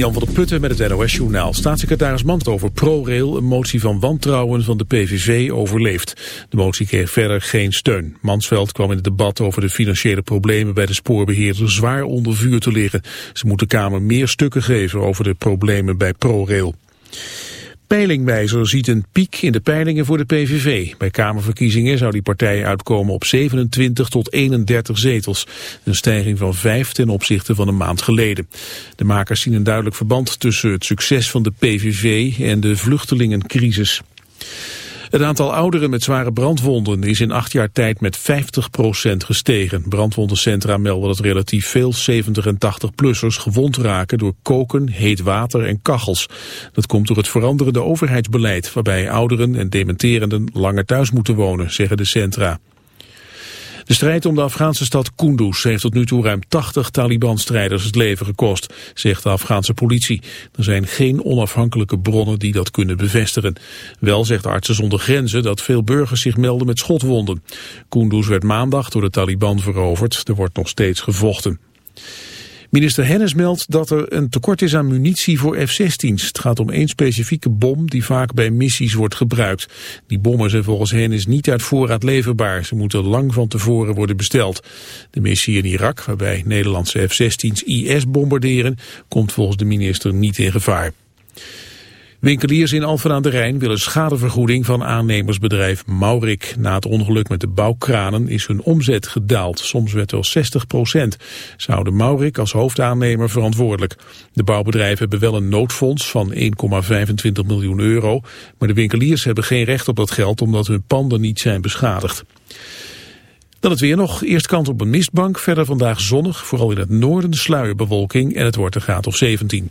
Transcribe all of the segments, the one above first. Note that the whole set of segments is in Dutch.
Jan van der Putten met het NOS-journaal. Staatssecretaris Mand over ProRail een motie van wantrouwen van de PVV overleeft. De motie kreeg verder geen steun. Mansveld kwam in het debat over de financiële problemen bij de spoorbeheerder zwaar onder vuur te liggen. Ze moet de Kamer meer stukken geven over de problemen bij ProRail. Peilingwijzer ziet een piek in de peilingen voor de PVV. Bij Kamerverkiezingen zou die partij uitkomen op 27 tot 31 zetels. Een stijging van 5 ten opzichte van een maand geleden. De makers zien een duidelijk verband tussen het succes van de PVV en de vluchtelingencrisis. Het aantal ouderen met zware brandwonden is in acht jaar tijd met 50% gestegen. Brandwondencentra melden dat relatief veel 70 en 80-plussers gewond raken door koken, heet water en kachels. Dat komt door het veranderende overheidsbeleid, waarbij ouderen en dementerenden langer thuis moeten wonen, zeggen de centra. De strijd om de Afghaanse stad Kunduz heeft tot nu toe ruim 80 Taliban-strijders het leven gekost, zegt de Afghaanse politie. Er zijn geen onafhankelijke bronnen die dat kunnen bevestigen. Wel zegt Artsen zonder Grenzen dat veel burgers zich melden met schotwonden. Kunduz werd maandag door de Taliban veroverd. Er wordt nog steeds gevochten. Minister Hennis meldt dat er een tekort is aan munitie voor F-16's. Het gaat om één specifieke bom die vaak bij missies wordt gebruikt. Die bommen zijn volgens Hennis niet uit voorraad leverbaar. Ze moeten lang van tevoren worden besteld. De missie in Irak, waarbij Nederlandse F-16's IS bombarderen, komt volgens de minister niet in gevaar. Winkeliers in Alphen aan de Rijn willen schadevergoeding van aannemersbedrijf Maurik. Na het ongeluk met de bouwkranen is hun omzet gedaald, soms werd wel 60 procent. Zou Maurik als hoofdaannemer verantwoordelijk. De bouwbedrijven hebben wel een noodfonds van 1,25 miljoen euro, maar de winkeliers hebben geen recht op dat geld omdat hun panden niet zijn beschadigd. Dan het weer nog. Eerst kant op een mistbank. Verder vandaag zonnig. Vooral in het noorden sluierbewolking. En het wordt een graad of 17.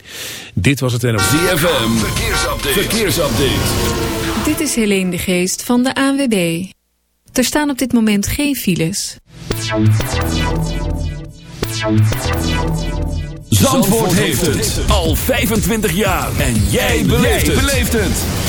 Dit was het NOS. ZFM. Verkeersupdate. Verkeersupdate. Dit is Helene de Geest van de ANWB. Er staan op dit moment geen files. Zandvoort heeft het al 25 jaar. En jij beleeft het.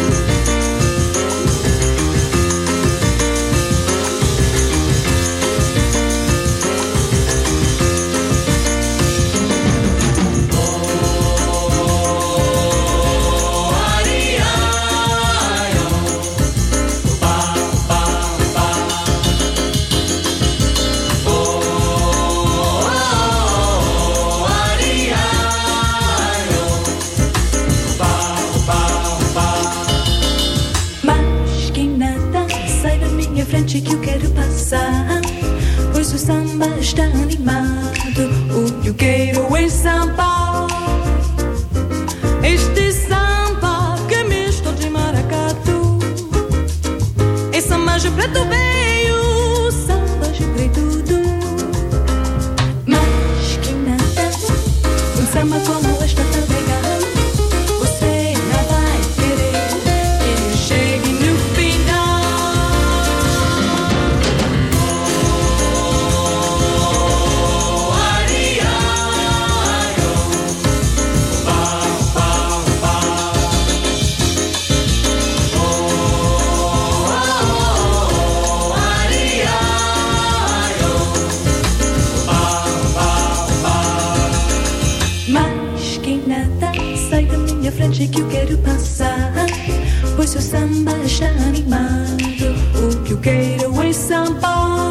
gave away some bombs.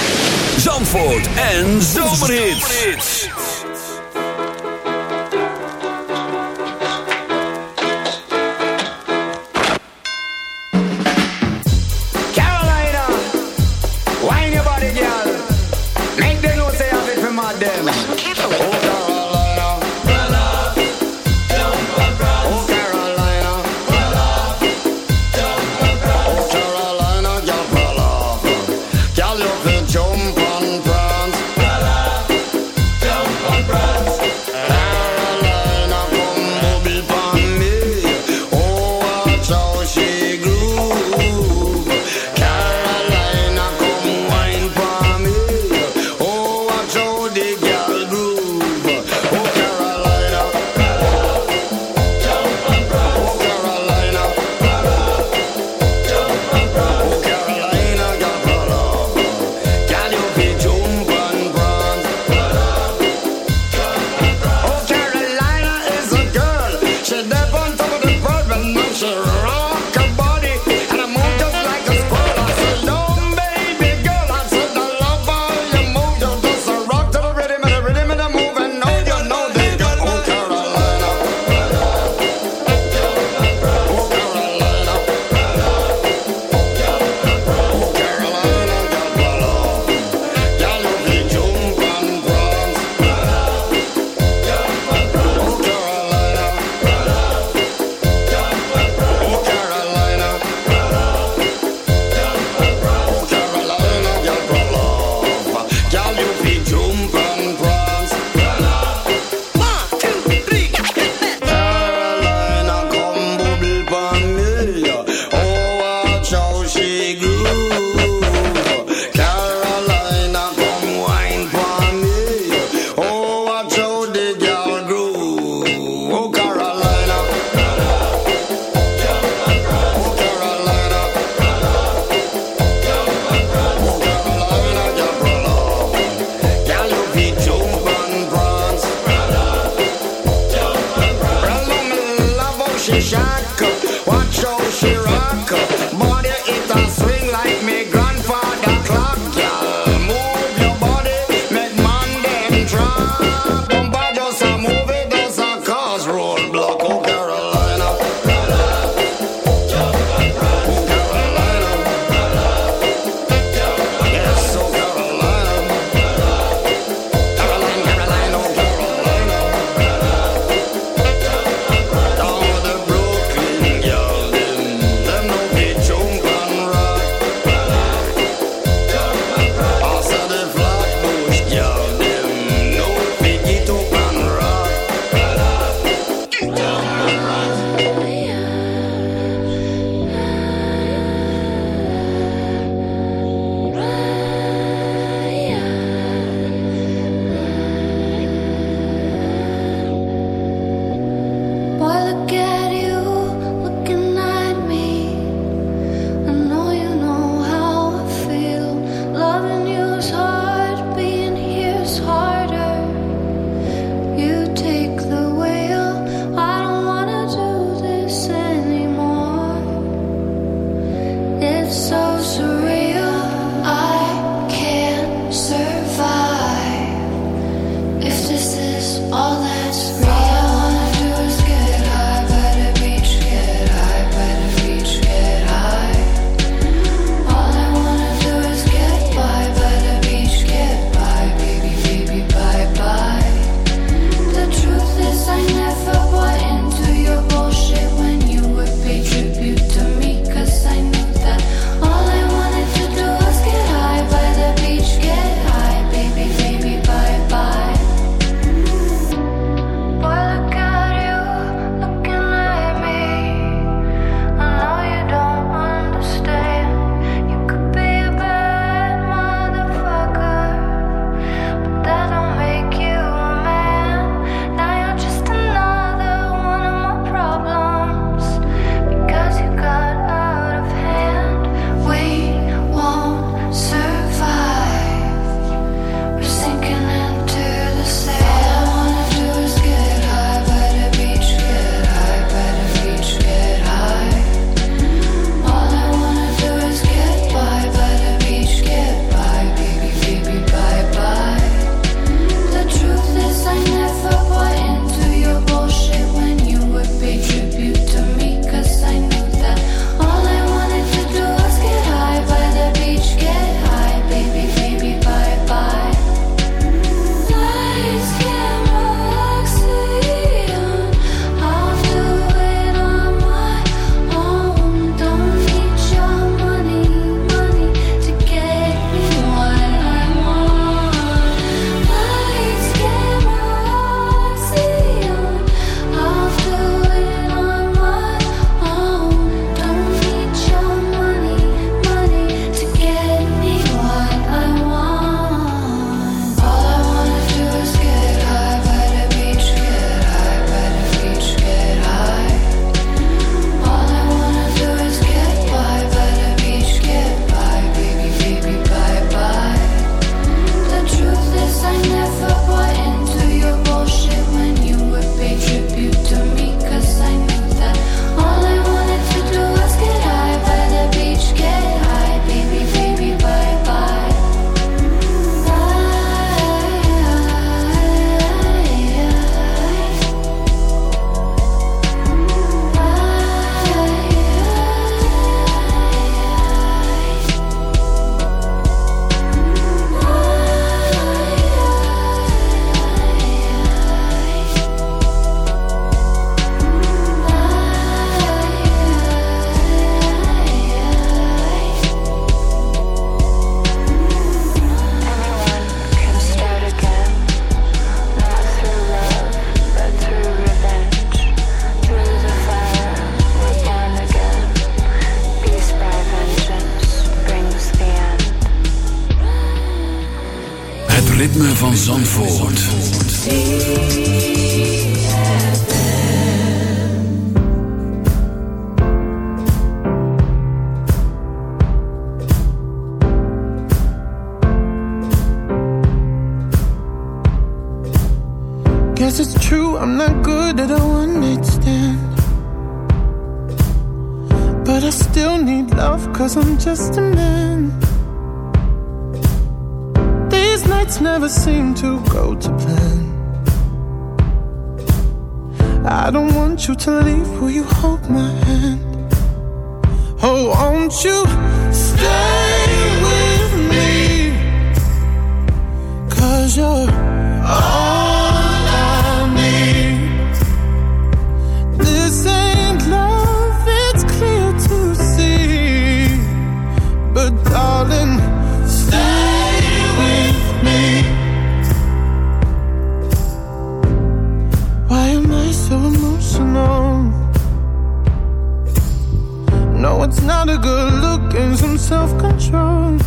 It's not a good look and some self control.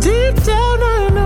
Deep down, I know.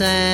sand.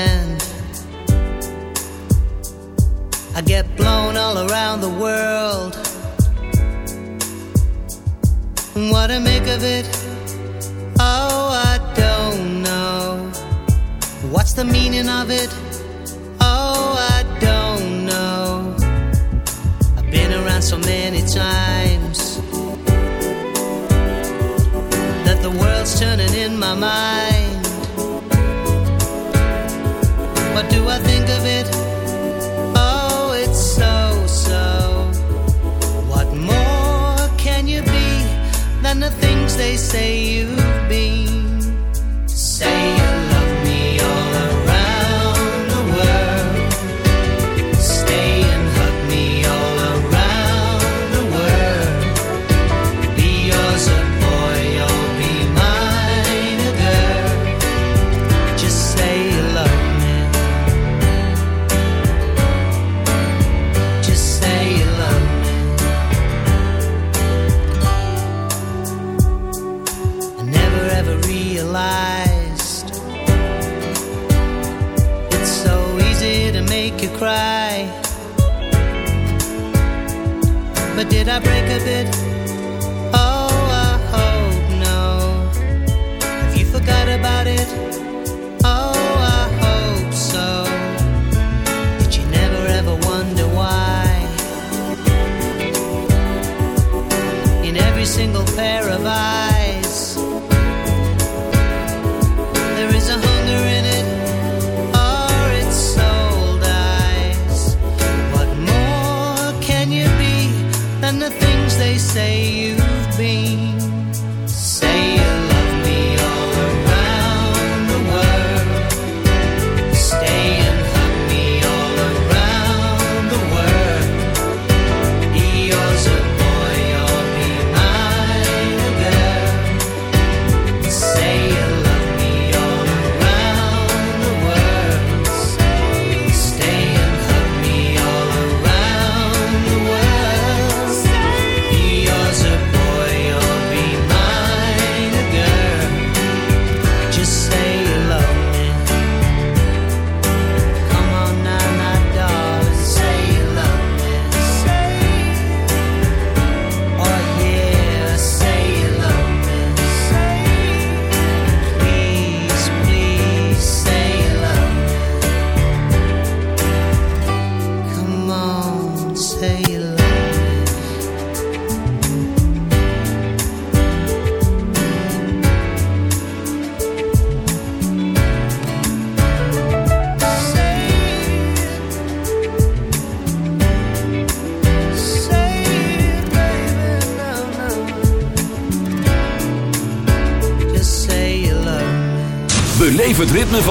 the things they say you've been. Say you bit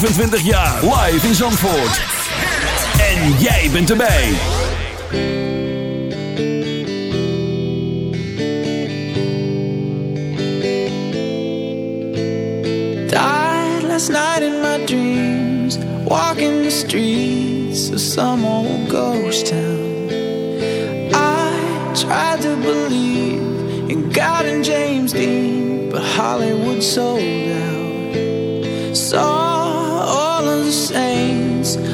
25 jaar live in Zandvoort. En jij bent erbij. Died last night in my dreams. Walking the streets of some old ghost town. I tried to believe in God and James Dean. But Hollywood sold out. So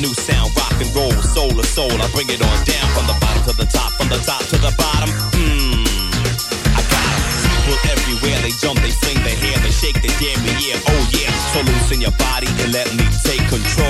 New sound, rock and roll, soul to soul. I bring it on down from the bottom to the top, from the top to the bottom. Mmm. I got. People everywhere, they jump, they fling their hair, they shake their damn yeah, oh yeah. So loosen your body and let me take control.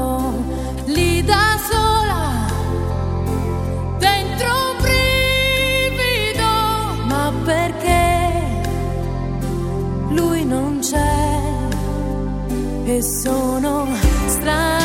e sono strano.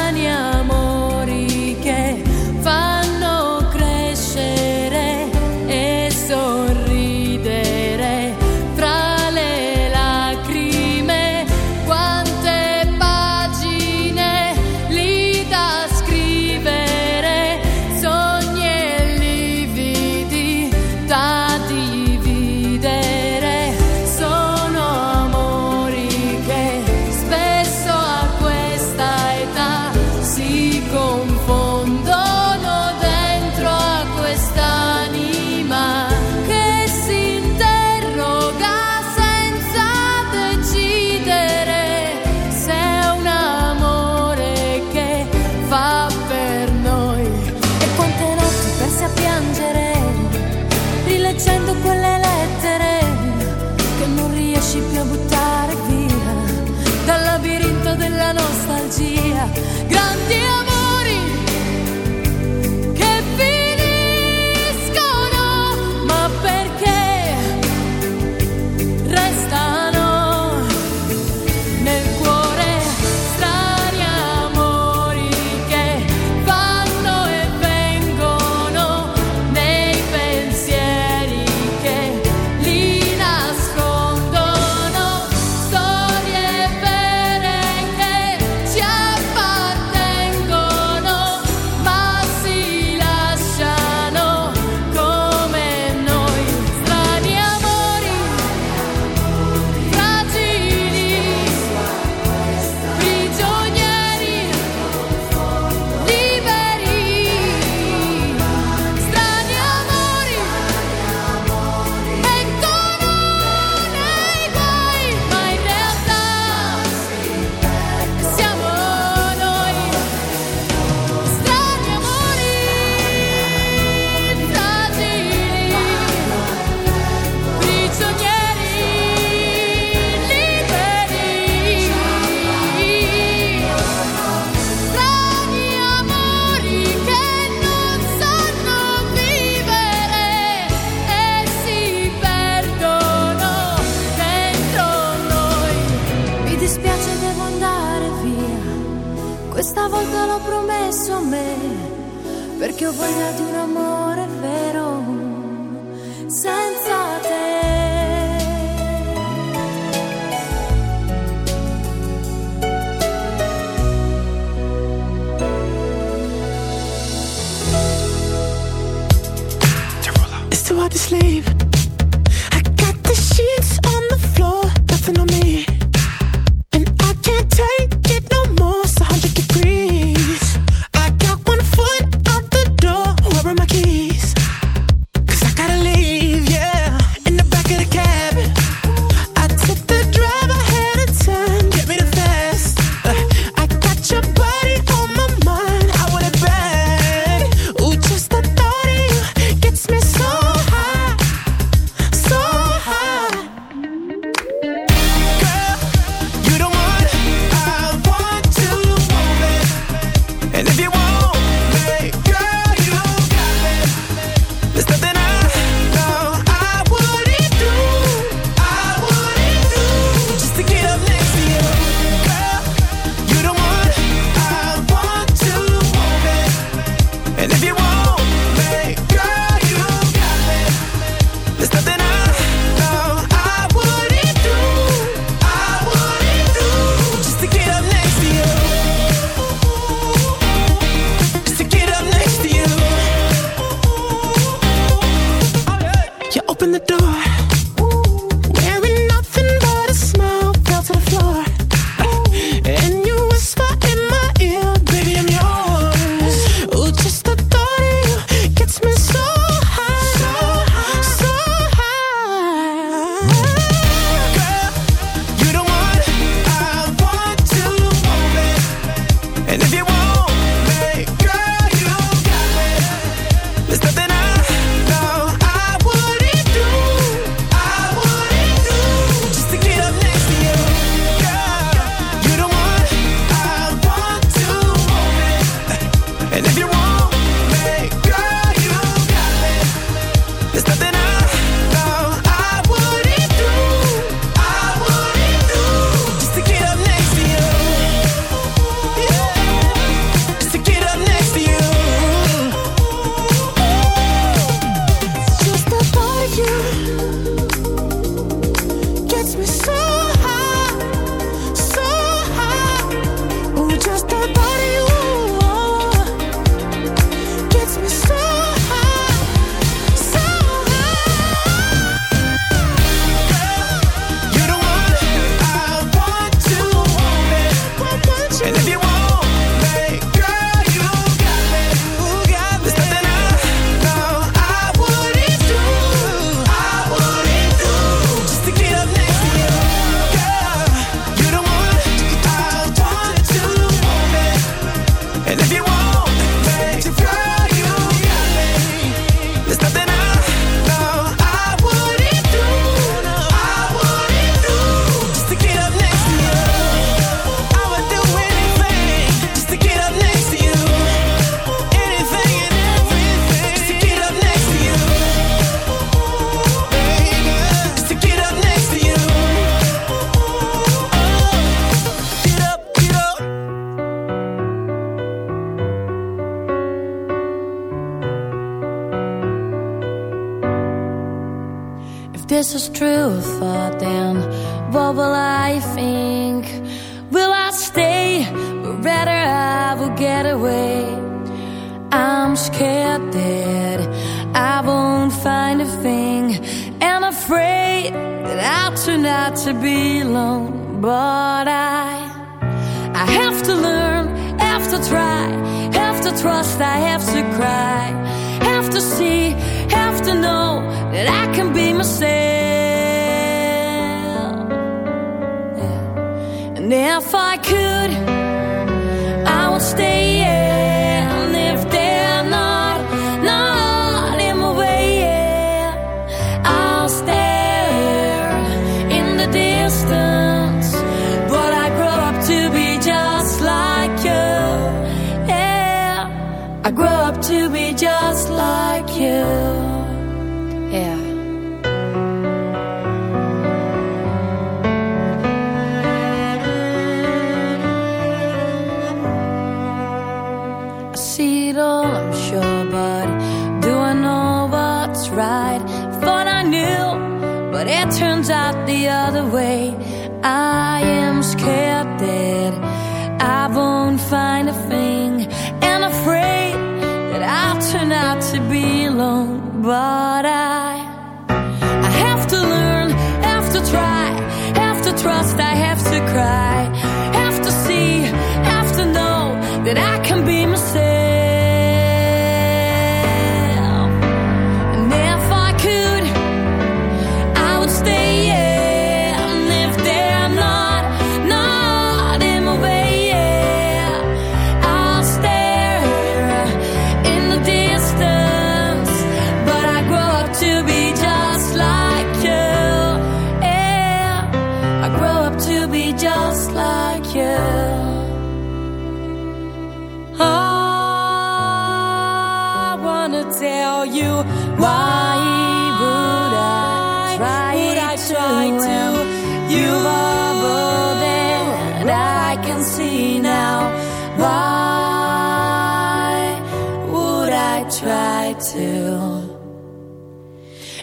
trust I have to cry.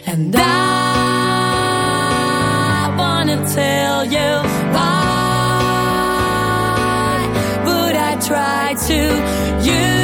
And I wanna tell you why, but I try to. You